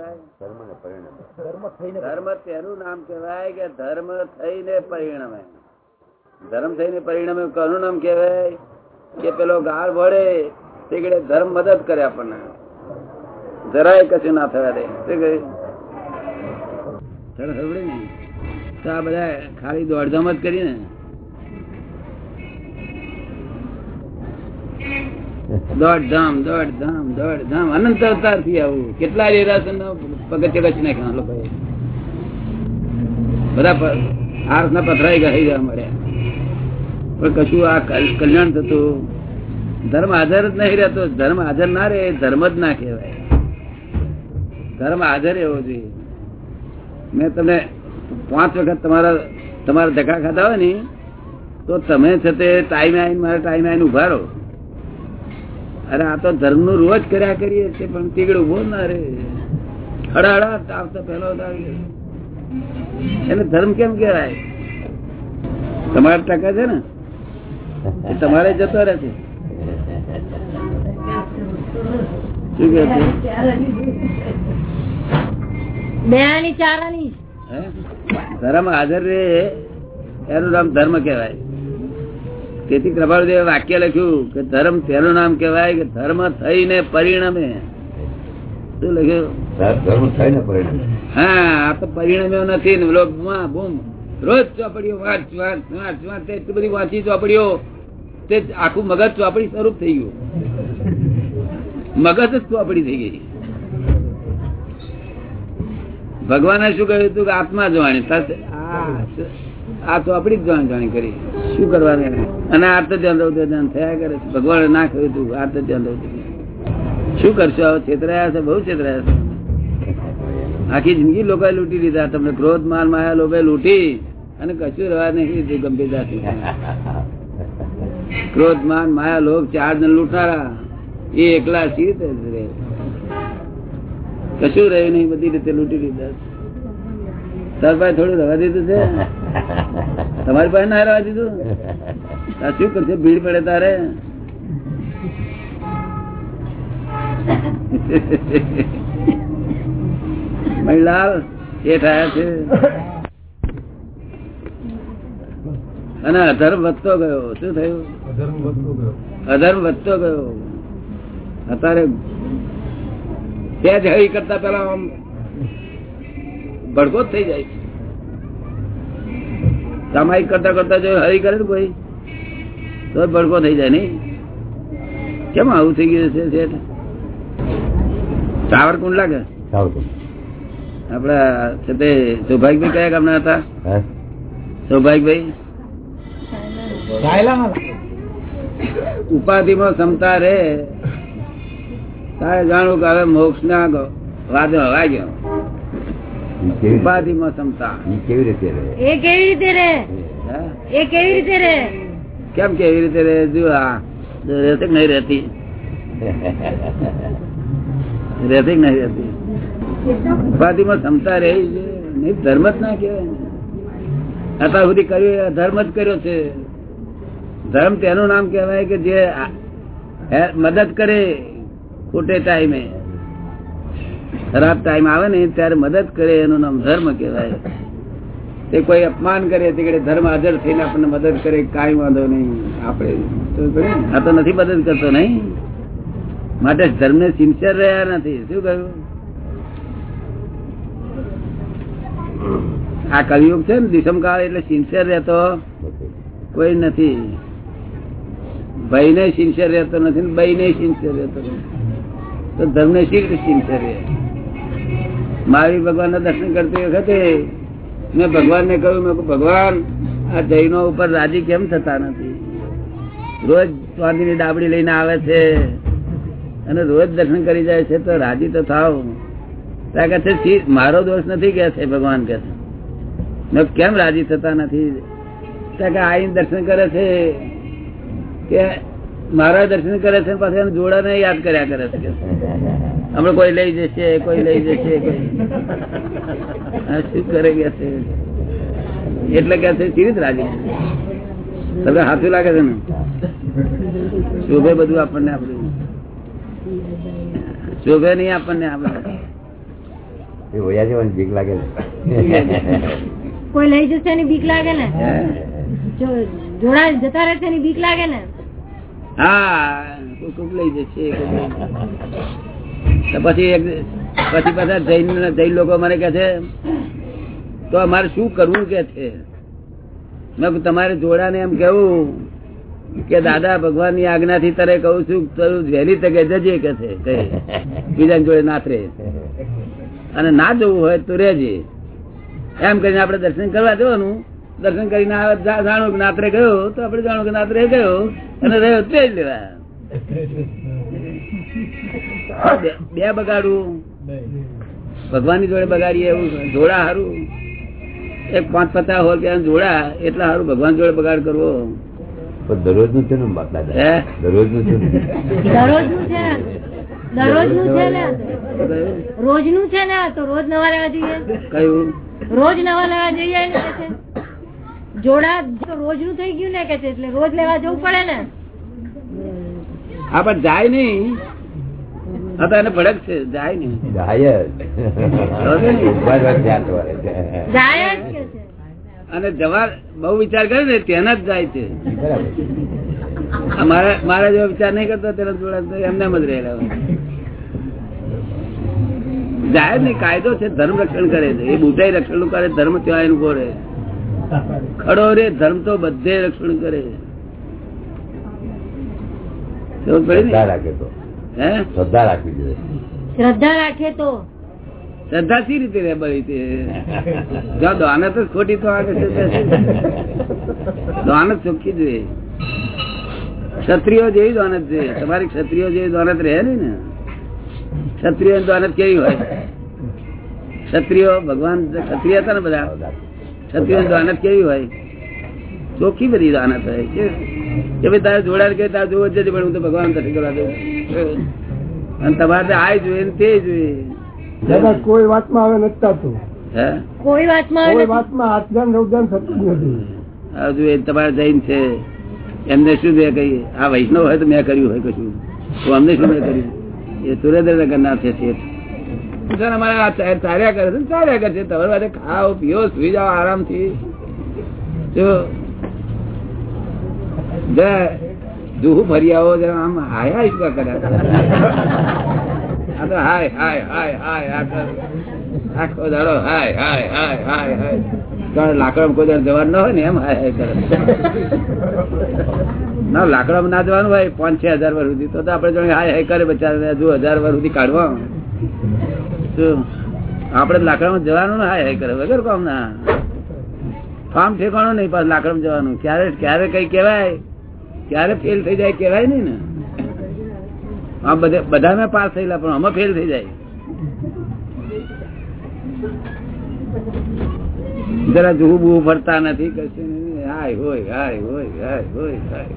ધર્મ ને પરિણામે. ધર્મ થઈને ધર્મ તેનું નામ કહેવાય કે ધર્મ થઈને પરિણમે. ધર્મ થઈને પરિણમે કોનું નામ કહેવાય? કે પેલો ગાળ વળે તે ધર્મ મદદ કરે આપણને. જરાય કશું ના થવા દે. શું કહ્યું? આ બધા ખાલી દોડધામ જ કરી કલ્યાણ થતું. ધર્મ હાજર જ નહીં રહેતો. ધર્મ હાજર ના રે ધર્મ જ ના કહેવાય. ધર્મ હાજર એવો જોઈએ. મેં તમને પાંચ વખત તમારા તમારા ધક્કા ખાધા હોય ને, તો તમે છે તે ટાઈમ આવીને મારા ટાઈમ આવીને ઊભા રહો. અરે આ તો ધર્મનું રોજ કર્યા કરીએ છીએ પણ તીગડ ઊભો ના રે હડાહડા આવતો પેલો એને ધર્મ કેમ કેવાય તમારા ટકા છે ને? તમારે જતો રહે છે. શું કે? ધર્મ હાજર રે એનું નામ ધર્મ કહેવાય. તેથી પ્રભાવદેવ વાક્ય લખ્યું કે ધર્મ તેનું નામ કેવાય કે ધર્મ થઈને પરિણમે. શું લખ્યું? ધર્મ થઈને પરિણમે. હા આ તો પરિણમ્યો નથી બુમા રોજ ચોપડીઓ વાંચ વાંચ વાંચ વાંચ એટલી બધી વાંચી ચોપડીઓ તે આખું મગજ ચોપડી સ્વરૂપ થઈ ગયું. મગજ જ ચોપડી થઈ ગઈ. ભગવાને શું કહ્યું હતું કે આત્મા જોવાની આ તો આપડી જ જોવાની જોવાની કરી શું કરવાનું? અને આર્ત ધ્યાન રહું ધ્યાન થયા કરે ભગવાને ના કહ્યું હતું આર્ત ધ્યાન રહું શું કરશો? છેતરાયા છે? બહુ છેતરાયા છે? આખી જિંદગી લોકો લૂંટી લીધા. તમને ક્રોધ માલ માયા લોકો લૂંટી. અને કશું રહેવા નહીં ગંભીરતાથી ક્રોધ, માન, માયા લોક ચાર ને લૂંટારા. એ એકલા સી રહે? કશું રહ્યું નહીં. બધી રીતે લૂંટી લીધા તાર ભાઈ થોડું રવા દીધું છે? તમારી પાસે ના રહેવા દીધું? શું કરશે? ભીડ પડે તારે? મહિલાલ એ થયા છે. અને અધર્મ વધતો ગયો. શું થયું? અધર્મ વધતો ગયો. અત્યારે સેજ હરી કરતા પેલા આમ ભડકો જ થઈ જાય છે. સામાયિક કરતા કરતા જો હરી કરે ને કોઈ તો ભડકો થઈ જાય નહીં. કેમ આવું થઈ ગયું છે કોણ લાગે. આપડા છે તે સૌભાગ્યભાઈ કયા ગામના હતા? હે? ભાઈ સાયલા ઉપાધિમાં ક્ષમતા રે. તારે જાણવું કે હવે મોક્ષ ના વાદો હવા ગયો. ઉપાધિમાં ક્ષમતા ઈ કેવી રીતે રહે? એ કેવી રીતે રે એ કેવી રીતે રે કેમ કેવી રીતે રે જો આ. રહેશે નહીં રહેતી? રહેતી નહીં રહેતી? ઉપાધિમાં ક્ષમતા રહી છે નહીં ધર્મ જ ના કહેવાય અત્યાર સુધી કર્યું એ ધર્મ જ કર્યો છે. ધર્મ તેનું નામ કહેવાય કે જે હે- મદદ કરે ખોટે ટાઈમે. ખરાબ ટાઈમ આવે ને ત્યારે મદદ કરે, એનું નામ ધર્મ કહેવાય. તે કોઈ અપમાન કરે તે ધર્મ હાજર થઈને આપણને મદદ કરે, કાંઈ વાંધો નહીં. આપણે? આ તો નથી મદદ કરતો નહીં. માટે ધર્મ ને સિન્સિયર રહ્યા નથી. શું કહ્યું? આ કલયુગ છે ને દિશમ કાળ એટલે સિન્સિયર રહેતો કોઈ નથી. ભાઈ ને સિન્સિયર રહેતો નથી ભાઈ ને સિન્સિયર રહેતો નથી. તો ધર્મ ને શી રીતે સિન્સિયર રહે મહાવીર ભગવાન ના દર્શન કરતી વખતે મેં ભગવાન ને કહ્યું, ભગવાન, આ જૈનો ઉપર રાજી કેમ થતા નથી? રોજ ચાંદીની ડાબડી લઈને આવે છે અને રોજ દર્શન કરી જાય છે તો રાજી તો થાવ. "શી- મારો દોષ નથી કે છે ભગવાન કે છે. કેમ રાજી થતા નથી? ત્યાં કે આઈને દર્શન કરે છે કે મારા દર્શન કરે છે પાછા જોડાને યાદ કર્યા કરે છે કે હમણાં કોઈ લઈ જશે કોઈ લઈ જશે કોઈ. આ શું કરે કે છે? એટલે કે છે કેવી રીતે રાજી? તમને હાથું લાગે છે ને? શોભે બધું આપણને આપણું શોભે નહીં આપણને આપણે બીક લાગે ને. કોઈ લઈ જશે એની બીક લાગે ને? હે? જોડા જતા રહેશે એની બીક લાગે ને? હા કોક કોક લઈ જશે. પછી પછી પાછા જૈન જૈન લોકો મને કે છે, તો અમારે શું કરવું કે છે? મેં તમારે જોડાને એમ કેવું કે દાદા ભગવાનની આજ્ઞા થી તારે કહું છું તારું વહેલી તકે જજે કે છે બીજા જોડે નાથરે અને ના જવું હોય તો રેજે એમ કરીને આપણે દર્શન કરવા જવાનું. દર્શન કરીને જાણો કે નાત્રે ગયો, તો આપણે જાણો કે નાત્રે ગયો. અને રહ્યો તે જ લેવા. બે- બે બગાડવું ભગવાનની જોડે બગાડીએ એવું જોડા હારું. એક પાંચ પચાસ હોય કે જોડા એટલા હારું ભગવાન જોડે બગાડ કરવો. દરરોજનું છે ને બાપ દાદા? દરરોજનું છે દરરોજનું છે. દરરોજનું છે ને? રોજનું છે ને? તો રોજ નવા લેવા જઈએ. કયું? રોજ નવા લેવા જોઈએ જોડા તો રોજનું થઈ ગયું ને કે છે એટલે રોજ લેવા જવું પડે ને. હા પણ જાય નહીં. હા તો એને ભડક છે જાય નહીં. જાય છે. છે. અને જવા બહુ વિચાર કરે ને તેના જ જાય છે. મારા મારા જેવો વિચાર નહીં કરતો તેના જોડે એમને જ રહેલા. જાય નહીં. કાયદો છે ધર્મ રક્ષણ કરે છે. એ બુધાઈ રક્ષણનું કરે ધર્મ ત્યાં એનું રહે ખડો રે ધર્મ તો બધે રક્ષણ કરે. સમજ હે? શ્રદ્ધા રાખવી જોઈએ. શ્રદ્ધા રાખે તો? શ્રદ્ધા સી રીતે રે બળી તે? જો દાનત જ ખોટી તો આવે છે? દાનત ચોખ્ખી જોઈએ. ક્ષત્રિયો જેવી દાનત જોઈએ. તમારી ક્ષત્રિયો જેવી દ્વાનત રહે નહીં ને ક્ષત્રિય દાનત કેવી હોય? ક્ષત્રિયો ભગવાન ક્ષત્રિય હતા ને બધા ક્ષત્રિય દ્વાનત કેવી હોય? ચોખ્ખી બધી દાનત હોય કે કે ભાઈ તારે જોડાડ કે તારે જોવો જ છે પણ હું તો ભગવાન તરીકે કરવા દઉં અને તમારે આ જોઈએ ને તે જોઈએ. દાદા કોઈ વાતમાં હવે નથી થતું. કોઈ વાતમાં કોઈ. વાતમાં આત્માન રૌદાન થતું નથી. હજુ એ તમારે જૈન છે. એમને શું મેં કહી આ વૈષ્ણવ હોય તો મેં કર્યું હોય કશું. તો અમને શું મેં કર્યું? એ સુરેન્દ્રનગર ના છે શેઠ. સર અમારે ચાર્યા કરે છે ચાર્યા કરે છે. તમારે માટે ખાઓ પીઓ સુઈ જાઓ આરામથી. જો જરા જુહુ ફરી આવો જરા આમ હાય હાય શું કર્યા તો હાય હાય હાય હાય આખો દાડો હાય હાય હાય હાય હાય. લાકડા ના ને એમ જવાનું હોય, પાંચ, છ હજાર વર્ષ સુધી તો આપડે જોડે હાય હાય કરે, બચારા હજુ હજાર વર્ષ સુધી કાઢવા. આપડે લાકડામાં જવાનું હાય હાય કરે, વગર કામ ના. કામ ઠેકાણું નહીં પાછું લાકડામાં જવાનું. ક્યારે ક્યારે કઈ કેવાય ક્યારે ફેલ થઈ જાય કેવાય નઈ ને. આ બધા બધામાં પાસ થયેલા, પણ આમાં ફેલ થઈ જાય. જરા જુહુ બુહુ ફરતા નથી હાય હોય હાય હોય હાય હોય, હાય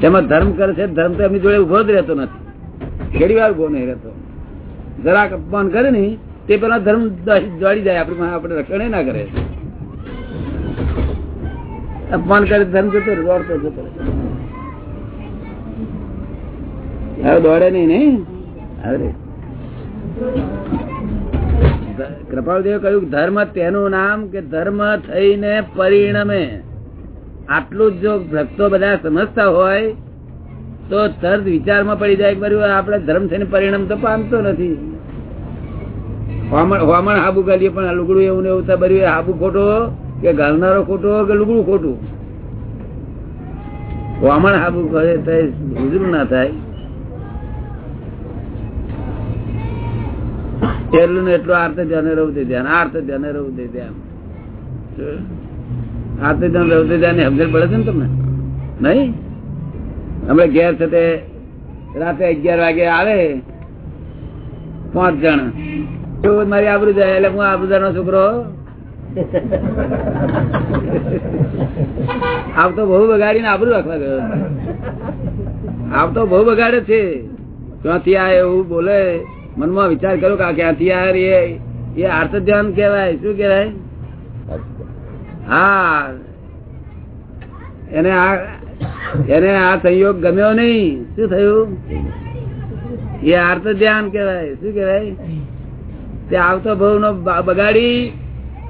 તેમાં ધર્મ કરે છે, ધર્મ તો એમની જોડે ઊભો જ રહેતો નથી. ઘડી વાર ઊભો નહીં રહેતો. જરાક અપમાન કરે ને, તે પેલા ધર્મ દોડી જાય. આપડે આપણે રક્ષણ ના કરે. અપમાન કરે ધર્મ જતો દોડતો જતો હવે દોડે નઈ ને? હવે કૃપાળદેવે કહ્યું ધર્મ તેનું નામ કે ધર્મ થઈને પરિણમે. આટલું જ જો ભક્તો બધા સમજતા હોય, તો તરત વિચારમાં પડી જાય આપણે ધર્મ થઈને પરિણામ તો પામતો નથી. હોમણ હોમણ હાબુ કરીએ પણ લુગડું એવું ને એવું થાય હાબુ ખોટો કે ગાલનારો ખોટો કે લુગડું ખોટું? વામણ હાબુ કરે તો ઉજરું ના થાય. એટલું ને એટલું આર્ત ધ્યાને રહું તે ધ્યાન, આર્ત ધ્યાને રહું તે ધ્યાન. આર્ત ધ્યાન રહું તે ધ્યાન સમજણ પડે છે ને તમને? નહીં? હમણાં ઘેર છે તે રાતે અગિયાર વાગે આવે પાંચ જણ. મારી આબરૂ જાય, એટલે હું આબરૂદાર નો છોકરો. આવતો બહુ બગાડીને આબરું રાખવા ગયો. આવતો બહુ બગાડે છે. ક્યાંથી આ એવું બોલે? મનમાં વિચાર કરો કે ક્યાંથી આ રે એ? આર્થ ધ્યાન કેવાય શું કેવાય હા. એને આ એને આ સંયોગ ગમ્યો નહીં. શું થયું? એ આર્થ ધ્યાન કેવાય શું કેવાય તે આવતો ભાવ નો બગાડી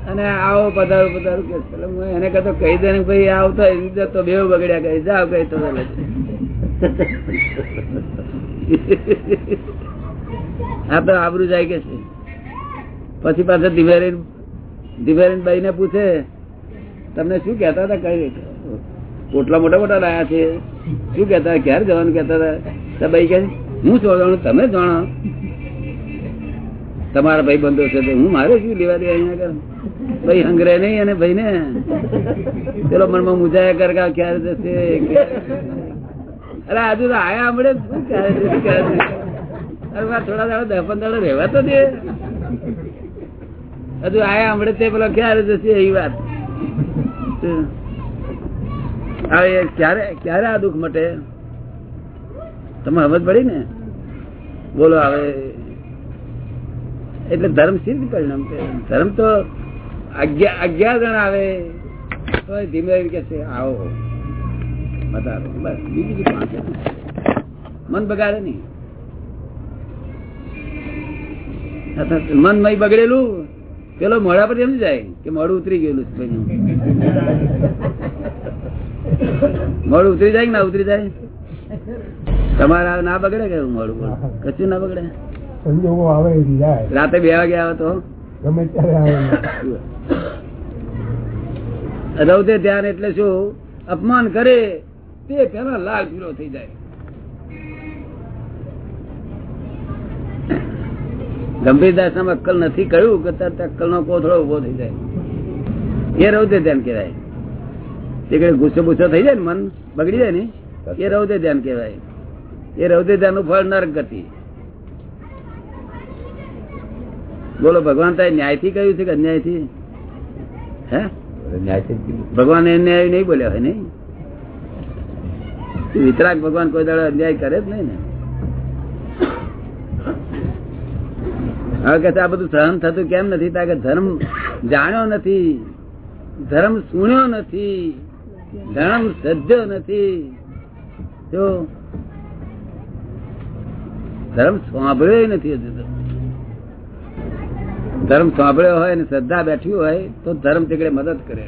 અને આવો પધારો પધારો કે હું એને કહેતો, કહી દે ને ભાઈ આવતો તો બે બગડ્યા કહી જાવ કઈ તો આ તો આબરું જાય કે છે? પછી પાછા દિવેરીન દિવેરીન બાઈ ને પૂછે, તમને શું કેતા હતા? કઈ પોટલા મોટા મોટા લાયા છે. શું કેતા ક્યારે જવાનું કેતા હતા? ભાઈ કે હું જોવાનું તમે જાણો. તમારા ભાઈ બંધો છે હું મારે શું લેવા દે અહીંયા ભાઈ હંગરે નહીં અને ભાઈ ને પેલો મનમાં મુજાયા કર ક્યારે જશે? અરે આજુ આયા આપડે થોડા દાડો દસ પંદર રહેવા તો દે. હજુ આયા હમણે તે પેલો ક્યારે જશે એ વાત. હવે ક્યારે ક્યારે આ દુઃખ મટે? તમે સમજ પડી ને? બોલો હવે. એટલે ધર્મ સિદ્ધ પરિણામ ધર્મ તો અગિયાર જણ આવે તો ધીમે કે છે, આવો બતાવો બસ, બીજું પાંચ મન બગાડે નહીં. મન મય બગડેલું, પેલો મોડા પર એમ જાય કે મોડું ઉતરી ગયેલું મોડું ઉતરી જાય ના ઉતરી જાય? તમારા ના બગડે કે મોડું કશું ના બગડે? સંજોગો આવે જાય રાતે બે વાગે આવે તો? ગમે ત્યારે આવે. રૌદે ધ્યાન એટલે શું? અપમાન કરે તે પેલા લાલ પીળો થઈ જાય. ગંભીરદાસ નામ અક્કલ નથી કહ્યું કે તરત અક્કલ નો કોથળો ઊભો થઈ જાય. એ રૌદે ધ્યાન કહેવાય. તે કઈ ગુસ્સો ગુસ્સો થઈ જાય ને મન? બગડી જાય ને? એ રૌદે ધ્યાન કહેવાય. એ રૌદે ધ્યાનનું ફળ નરક ગતિ. બોલો, ભગવાન તારે ન્યાયથી કહ્યું છે કે અન્યાયથી હે. ભગવાન અન્યાય નહીં બોલ્યા હોય, નહીં? વિતરાગ ભગવાન કોઈ દાડો અન્યાય કરે જ નહીં ને. આ બધું સહન થતું કેમ નથી? કારણ કે ધર્મ જાણ્યો નથી, ધર્મ સુણ્યો નથી, ધર્મ સજ્જો નથી. જો ધર્મ સાંભળ્યો નથી હજુ તો. ધર્મ સાંભળ્યો હોય ને શ્રદ્ધા બેઠી હોય તો ધર્મ તેકડે મદદ કરે.